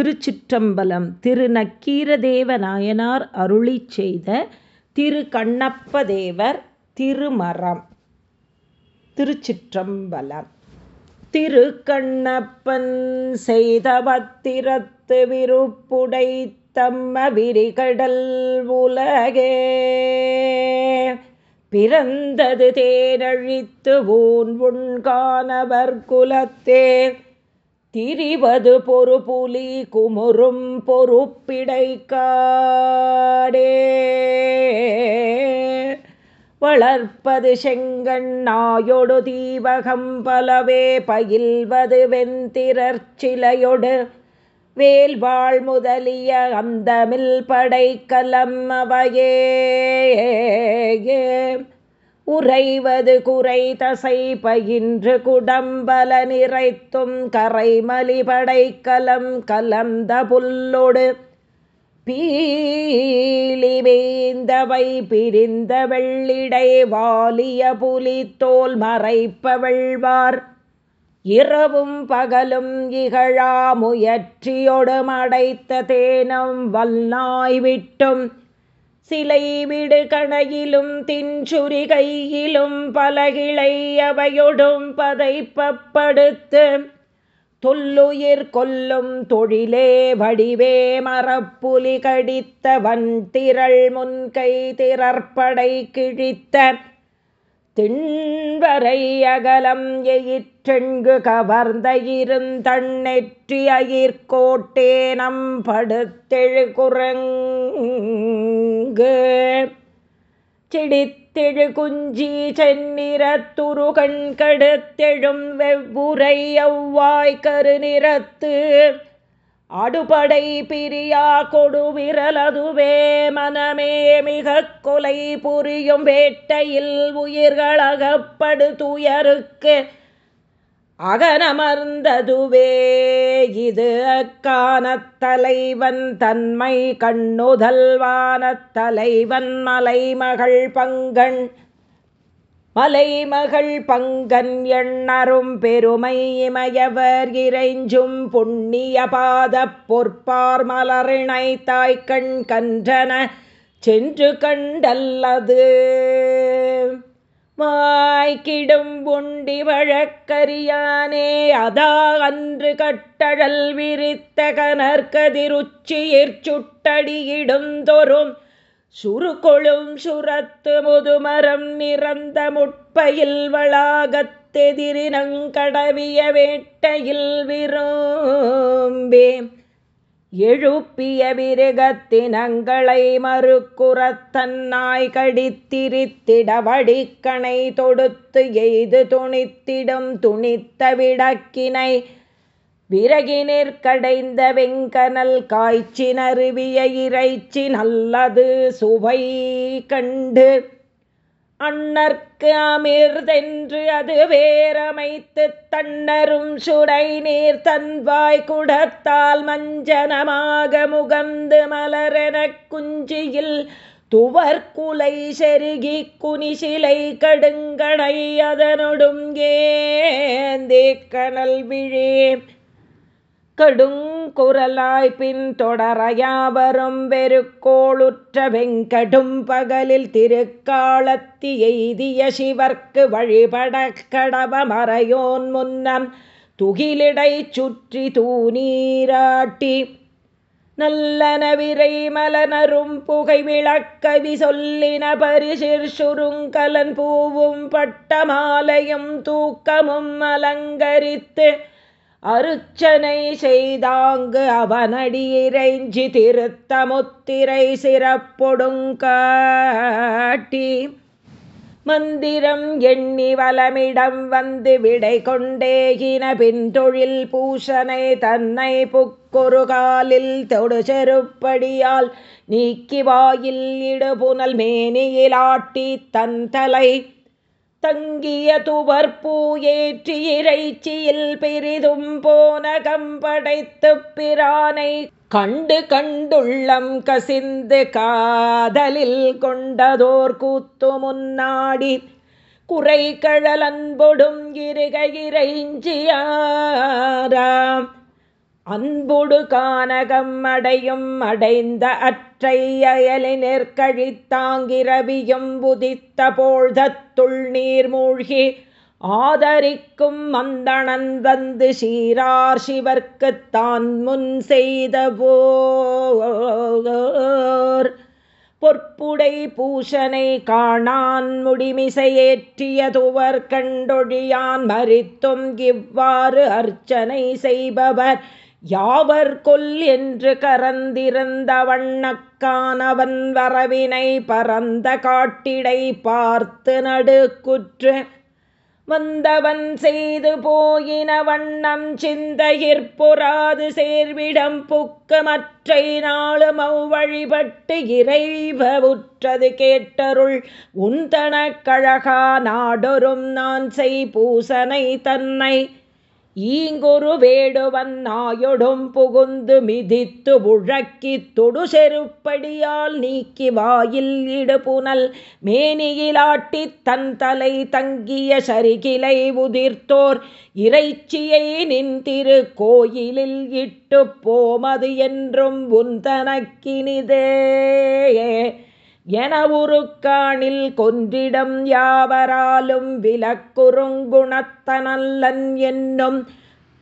திருச்சிற்றம்பலம் திரு நக்கீரதேவ நாயனார் அருளி செய்த திரு கண்ணப்பதேவர் திருமரம். திருச்சிற்றம்பலம். திரு கண்ணப்பன் செய்த பத்திரத்து விருப்புடை தம்ம விரிகடல் உலகே. பிறந்தது தேனழித்து ஊன் உண்கானவர் குலத்தே. திரிவது பொறு புலி குமுறும் பொறுப்பிடைக்காடே. வளர்ப்பது செங்கண்ணாயொடு தீவகம் பலவே பயில்வது வெந்திரற்சிலையொடு வேல்வாள் முதலிய அந்தமில் படைக்கலம் அவையே. உறைவது குறை தசை பயின்று குடம்பல நிறைத்தும் கரைமலிபடை கலம் கலந்த புல்லொடு. பீலி வேந்தவை பிரிந்த வெள்ளிடை வாலிய புலி தோல் மறைப்பவள்வார் இரவும் பகலும் இகழா முயற்சியொடு மடைத்த தேனம் வல்லாய் விட்டும். சிலை விடு கணையிலும் தின்சுரி கையிலும் பலகிளை அவையொடும் பதைப்பப்படுத்து. தொல்லுயிர் கொல்லும் தொழிலே வடிவே மரப்புலி கடித்த வன்திரள் முன்கை திறற்படை கிழித்த. திண்வரை அகலம் எயிற்றெங்கு கவர்ந்த இருந்தண்ணெற்றி அயிர்கோட்டே குரங் இங்கு. செடித்தெழு குஞ்சி செந்நிறத்துரு கண்கடுத்தெழும் வெவ்வுரை அவ்வாய் கருநிறத்து. அடுபடை பிரியா கொடுவிரலதுவே மனமே மிக கொலை புரியும் வேட்டையில் உயிர்களகப்படு துயருக்கு அகனமர்ந்ததுவே இது அக்கானத் தலைவன் தன்மை கண்ணுதல்வானத் தலைவன் மலைமகள் பங்கண் மலைமகள் பங்கன் எண்ணரும் பெருமை இமயவர் இறைஞ்சும் புண்ணிய பாத பொற்பார் மலரிணை தாய்கண் கன்றன சென்று கண்டல்லது. வாய்க்கிடும் உண்டி வழக்கரியானே அதா அன்று கட்டழல் விரித்த கனற்கதிருச்சியிற் சுட்டடியிடும் தொறும் சுருகொழும் சுரத்து முதுமரம் நிறந்த முட்பயில் வளாகத்தெதிரினங்கடவிய வேட்டையில் விரும்பே. எழுப்பிய விருகத்தினங்களை மறுக்குறத்தன்னாய் கடித்திரித்திட வடிக்கணை தொடுத்து எய்து துணித்திடும் துணித்த விடக்கினை விறகினிற் கடைந்த வெங்கனல் காய்ச்சி நறுவிய இறைச்சி நல்லது சுவை கண்டு அண்ணற்கு அமிர்தென்று அது வேரமைத்து தன்னரும் சுடை நீர் தன்வாய் குடத்தால் மஞ்சனமாக முகந்து மலரெனக் குஞ்சியில் துவர்குலை செருகி குனிசிலை கடுங்கடை அதனொடும் ஏந்தே கணல் விழே கடுங்குரலாய் பின் தொடரையாவரும் வெறுக்கோளுற்ற வெங்கடும் பகலில் திருக்காலத்தி எய்திய சிவர்க்கு வழிபட கடவ மறையோன் முன்னம் துகிலிடை சுற்றி தூநீராட்டி நல்லன விரை மலனரும் புகை விளக்கவி சொல்லின பரிசிற் சுருங்கலன் பூவும் பட்ட மாலையும் தூக்கமும் அலங்கரித்து அருச்சனை செய்தாங்கு அவனடியிறைஞ்சி திருத்தமுத்திரை சிறப்பொடுங்காட்டி மந்திரம் எண்ணி வலமிடம் வந்து விடை கொண்டேகின பின் தொழில் பூசனை தன்னை புக்கொரு காலில் தொடு செருப்படியால் நீக்கி வாயில் இடுபுனல் மேனியில் ஆட்டி தன் தலை தங்கிய துவர்பூ இறைச்சியில் பெரிதும் போன கம்படைத்து பிரானை கண்டு கண்டுள்ளம் கசிந்து காதலில் கொண்டதோர் கூத்து முன்னாடி குறை கழலன்பொடும் இருக இறைஞ்சியாராம். அன்புடு கானகம் அடையும் அடைந்த அற்றை அயலினிற் நெற்கழித்தாங்கிரவியும் புதித்த போழ்தத்துள் நீர் மூழ்கி ஆதரிக்கும் மந்தணன் வந்து சீரார் சிவர்க்குத் தான் முன் செய்த போர். பொற்புடை பூஷனை காணான் முடிமிசையேற்றிய துவர் கண்டொழியான் மறித்தும் இவ்வாறு அர்ச்சனை செய்பவர். யாவர் கொல் என்று கரந்திருந்த வண்ணக்கானவன் வரவினை பரந்த காட்டிடை பார்த்து நடுக்குற்று வந்தவன் செய்து போயின வண்ணம் சிந்தையிற்பொறாது சேர்விடம் புக்க மற்றை நாளும் அவ்வழிபட்டு இறைவ உற்றது கேட்டருள் உந்தனக் கழகா நாடொரும் நான் செய் பூசனை தன்னை ஈங்குரு வேடுவன் நாயொடும் புகுந்து மிதித்து உழக்கி தொடு செருப்படியால் நீக்கி வாயில் இடுபுனல் மேனியிலாட்டி தன் தலை தங்கிய சரிகிலை உதிர்த்தோர். இறைச்சியை நின் திரு கோயிலில் இட்டு போமது என்றும் உந்தனக்கினிதே. என உருக்காணில் கொன்றிடம் யாவராலும் விலக்குறுங்குணத்தனல்லன் என்னும்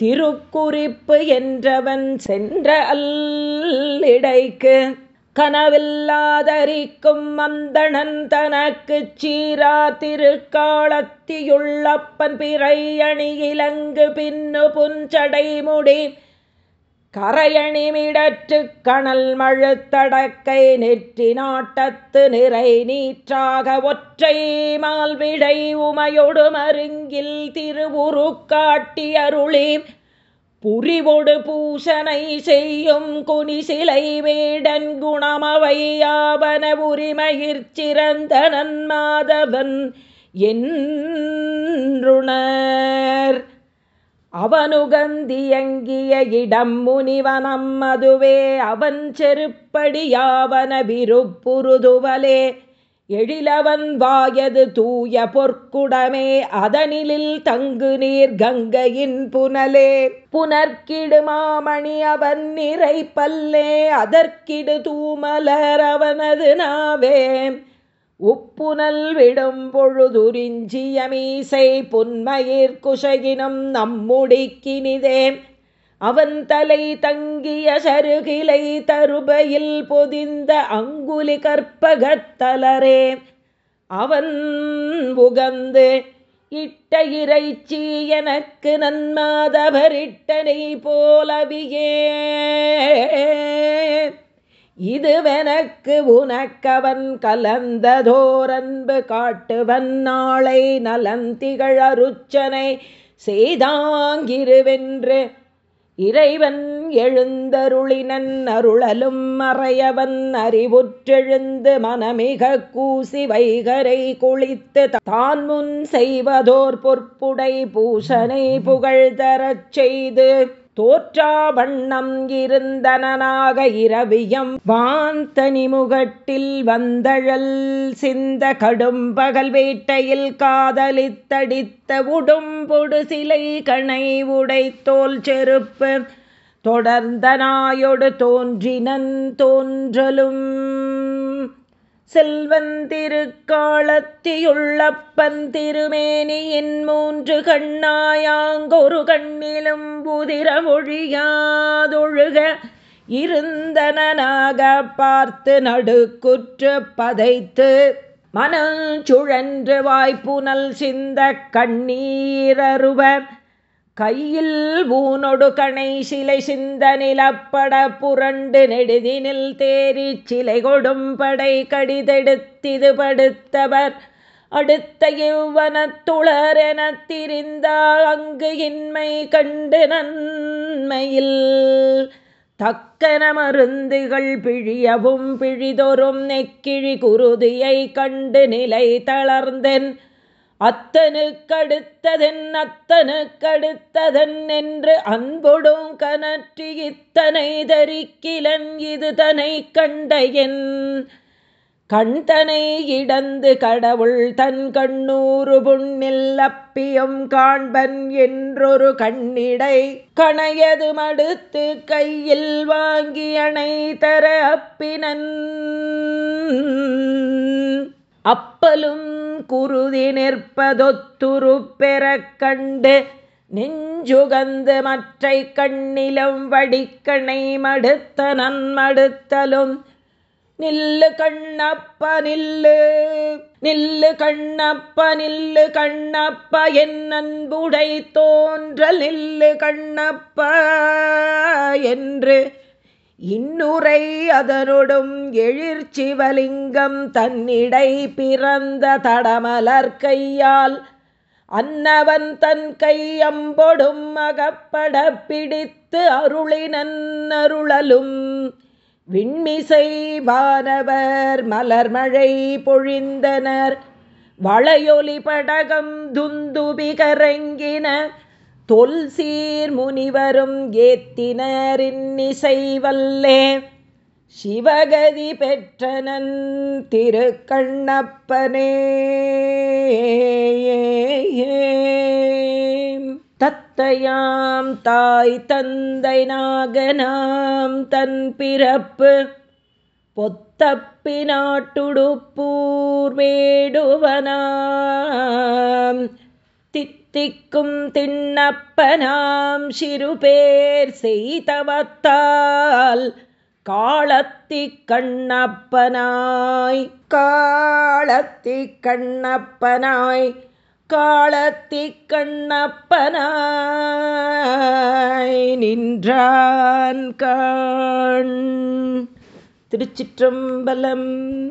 திருக்குறிப்பு என்றவன் சென்ற அல்லிடைக்கு கனவில்லாதரிக்கும் மந்தணன் தனக்கு சீரா திருக்காலத்தியுள்ளப்பன் பிறை அணி இலங்கு பின்னு புஞ்சடைமுடி கரையணிமிடற்று கணல் மழுத்தடக்கை நெற்றி நாட்டத்து நிறை நீற்றாக ஒற்றை மால்விடை உமையொடு மருங்கில் திருவுரு காட்டி அருளி. புரிவொடு பூசனை செய்யும் குனிசிலை வேடன் குணமவையாவன உரிமயிற் சிறந்த நன்மாதவன் என்றுணர். அவனுகந்தியங்கிய இடம் முனிவனம் அதுவே. அவன் செருப்படியாவன விருப்புருதுவலே எழிலவன் வாயது தூய பொற்குடமே. அதனிலில் தங்கு நீர் கங்கையின் புனலே. புனர்கிடுமாமணி அவன் நிறை பல்லே அதற்கிடு தூமலர் அவனது நாவே. உப்புனல் விடும் பொழுதுரிஞ்சிய மீசை புன்மயிர் குஷகினம் நம்முடிக்கினிதே அவன் தலை தங்கிய சருகிலை தருபையில் பொதிந்த அங்குலி கற்பகத்தலரே. அவன் புகந்து இட்ட இறைச்சி எனக்கு நன்மாதவரிட்டனை போலவியே. இதுவெனக்கு உனக்கவன் கலந்ததோரன்பு காட்டுவன் நாளை நலந்திகள் அருச்சனை செய்தாங்கிருவென்று இறைவன் எழுந்தருளினன் அருளலும் மறையவன் அறிவுற்றெழுந்து மனமிக கூசி வைகரை குளித்து தான் முன் செய்வதோர் பொற்புடை பூசனை புகழ்தரச் செய்து தோற்றா வண்ணம் இருந்தனாக இரவியம். வாந்தனி முகட்டில் வந்தழல் சிந்த கடும் பகல் வேட்டையில் காதலித்தடித்த உடும்பொடு சிலை கணை உடைத்தோல் செருப்பு. தொடர்ந்த நாயொடு தோன்றினன் தோன்றலும் செல்வன் திருக்காலத்தியுள்ளப்பன் திருமேனியின் மூன்று கண்ணாயாங்கொரு கண்ணிலும் புதிரமொழியாதொழுக இருந்தனாக பார்த்து நடுக்குற்று பதைத்து மனச்சுழன்று வாய்ப்புனல் சிந்த கண்ணீரருவ கையில் ஊனொடு கணை சிலை சிந்த நிலப்பட புரண்டு நெடுதினில் தேறி சிலை கொடும் படை கடிதெடுத்திது படுத்தவர். அடுத்த இவ்வனத்துளர் எனத் திரிந்தால் அங்கு இன்மை கண்டு நன்மையில். தக்கன மருந்துகள் பிழியவும் பிழிதொரும் நெக்கிழி குருதியை கண்டு நிலை தளர்ந்தென். அத்தனுக்கடுத்ததென் அத்தனுக்கடுத்ததன் என்று அன்பொடும் கனற்றி இத்தனை தரிக்கிலன் இது தனை கண்டையன். கண்தனை இடந்து கடவுள் தன் கண்ணூறு புண்ணில் அப்பியும் காண்பன் என்றொரு கண்ணிடை கணையது மடுத்து கையில் வாங்கி அணை தர அப்பினன். அப்பலும் குருதி நிற்பதொத்துரு பெற கண்டு நெஞ்சுகந்து மற்றை கண்ணிலம் வடிக்கணை மடுத்த நன்மடுத்தலும். நில்லு கண்ணப்ப நில்லு நில்லு கண்ணப்ப நில்லு கண்ணப்ப என் அன்புடை தோன்றல் நில்லு கண்ணப்ப என்று இன்னுரை அதனொடும் எழிற்சிவலிங்கம் தன்னிடை பிறந்த தடமலர் கையால் அன்னவன் தன் கையம்பொடும் அகப்பட பிடித்து அருளினன் அருளலும். விண்மிசை வானவர் மலர்மழை பொழிந்தனர் வளையொலி படகம் துந்துபிகரங்கின தொல் சீர் முனிவரும் ஏத்தினரின்னிசை வல்லே சிவகதி பெற்றனன் திருக்கண்ணப்பனே. தத்தையாம் தாய் தந்தை நாகனாம் தன் பிறப்பு பொத்தப்பி நாட்டுடுப்பூர் வேடுவனாம் தித்திக்கும் திண்ணப்பனாம் சிறுபேர் செய்தவத்தால் காலத்தி கண்ணப்பனாய். காலத்தி கண்ணப்பனாய். காலத்தி கண்ணப்பனாய் நின்றான் கண். திருச்சிற்றம்பலம்